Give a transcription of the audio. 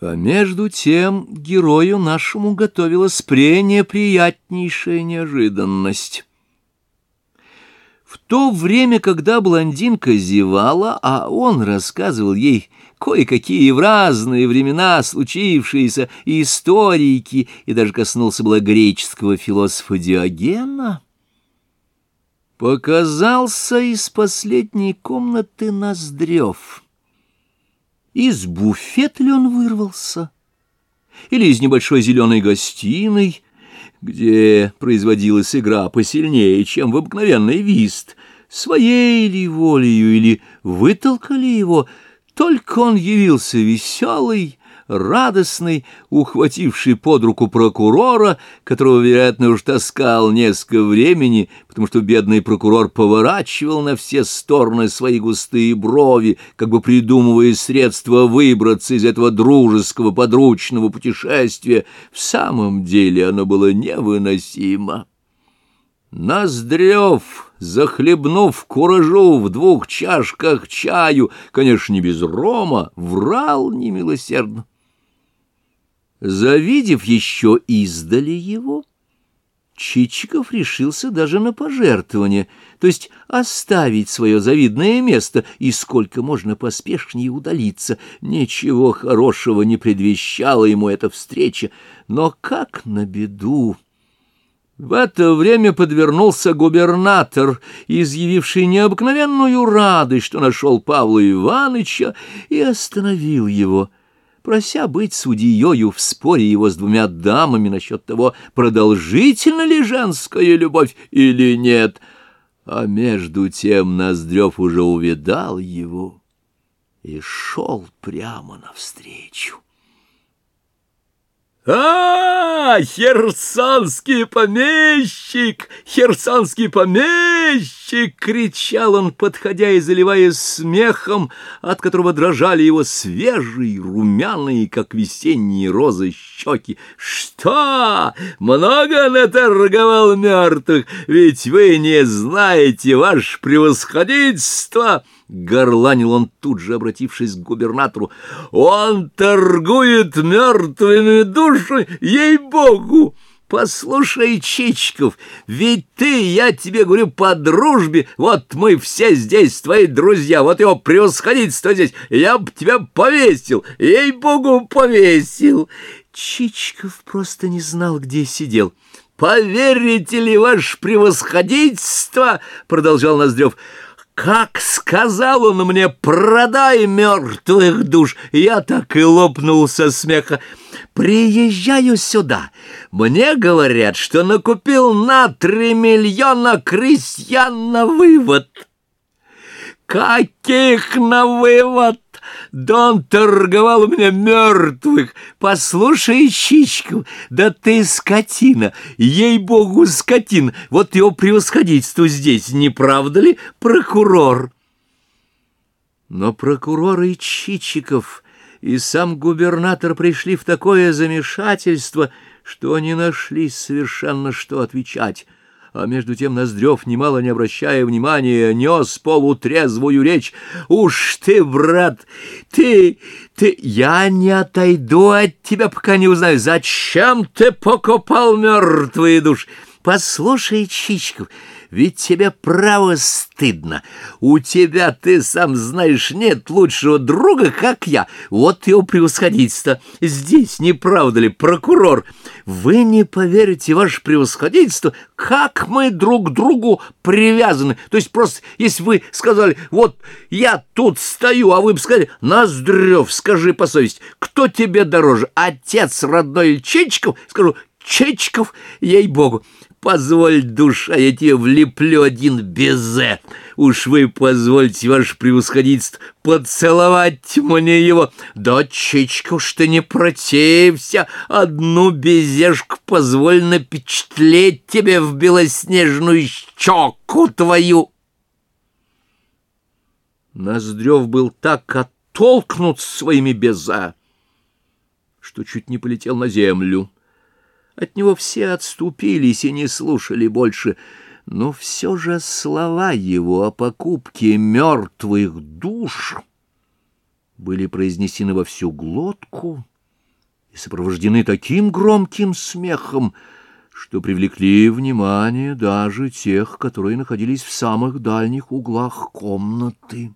А между тем герою нашему готовилась пренеприятнейшая неожиданность. В то время, когда блондинка зевала, а он рассказывал ей кое-какие в разные времена случившиеся историки и даже коснулся было греческого философа Диогена, показался из последней комнаты Ноздрев. Из буфета ли он вырвался? Или из небольшой зеленой гостиной, где производилась игра посильнее, чем в обыкновенный вист, своей ли волею или вытолкали его, только он явился веселый, радостный, ухвативший под руку прокурора, которого, вероятно, уж таскал несколько времени, потому что бедный прокурор поворачивал на все стороны свои густые брови, как бы придумывая средства выбраться из этого дружеского подручного путешествия. В самом деле оно было невыносимо. Ноздрев, захлебнув куражу в двух чашках чаю, конечно, не без рома, врал немилосердно. Завидев еще издали его, Чичиков решился даже на пожертвование, то есть оставить свое завидное место и сколько можно поспешнее удалиться. Ничего хорошего не предвещала ему эта встреча, но как на беду! В это время подвернулся губернатор, изъявивший необыкновенную радость, что нашел Павла Ивановича, и остановил его — прося быть судьею в споре его с двумя дамами насчет того, продолжительна ли женская любовь или нет. А между тем Ноздрев уже увидал его и шел прямо навстречу. «А, херсонский помещик! Херсонский помещик!» — кричал он, подходя и заливаясь смехом, от которого дрожали его свежие, румяные, как весенние розы, щеки. «Что? Много наторговал мертвых? Ведь вы не знаете, ваше превосходительство!» Горланил он тут же, обратившись к губернатору. «Он торгует мертвыми душами, ей-богу!» Послушай, Чичков, ведь ты, я тебе говорю, по дружбе, вот мы все здесь твои друзья, вот его превосходительство здесь, я б тебя повесил, ей-богу, повесил. Чичков просто не знал, где сидел. «Поверите ли, ваше превосходительство?» — продолжал Ноздрев. Как сказал он мне, продай мертвых душ, я так и лопнул со смеха. Приезжаю сюда, мне говорят, что накупил на три миллиона крестьян на вывод. Каких на вывод? Да он торговал у меня мертвых. Послушай, Чичков, да ты скотина, ей-богу, скотин. Вот его превосходительство здесь, не правда ли, прокурор? Но прокурор и Чичиков, и сам губернатор пришли в такое замешательство, что не нашли совершенно что отвечать а между тем Ноздрев, немало не обращая внимания, нес полутрезвую речь. «Уж ты, брат, ты, ты, я не отойду от тебя, пока не узнаю, зачем ты покупал мертвые души. Послушай, Чичков, ведь тебе право стыдно. У тебя, ты сам знаешь, нет лучшего друга, как я. Вот его превосходительство. Здесь, не правда ли, прокурор? Вы не поверите, ваше превосходительство, как мы друг к другу привязаны. То есть просто, если вы сказали, вот я тут стою, а вы бы сказали, Ноздрев, скажи по совести, кто тебе дороже, отец родной или Чичков? Скажу, Чичков, ей-богу. Позволь, душа, я тебе влеплю один безе. Уж вы позвольте, ваше превосходительство, поцеловать мне его. Дочечка, уж ты не протився, одну безешку позволь напечатлеть тебе в белоснежную щеку твою. Ноздрев был так оттолкнут своими беза, что чуть не полетел на землю. От него все отступились и не слушали больше, но все же слова его о покупке мертвых душ были произнесены во всю глотку, и сопровождены таким громким смехом, что привлекли внимание даже тех, которые находились в самых дальних углах комнаты.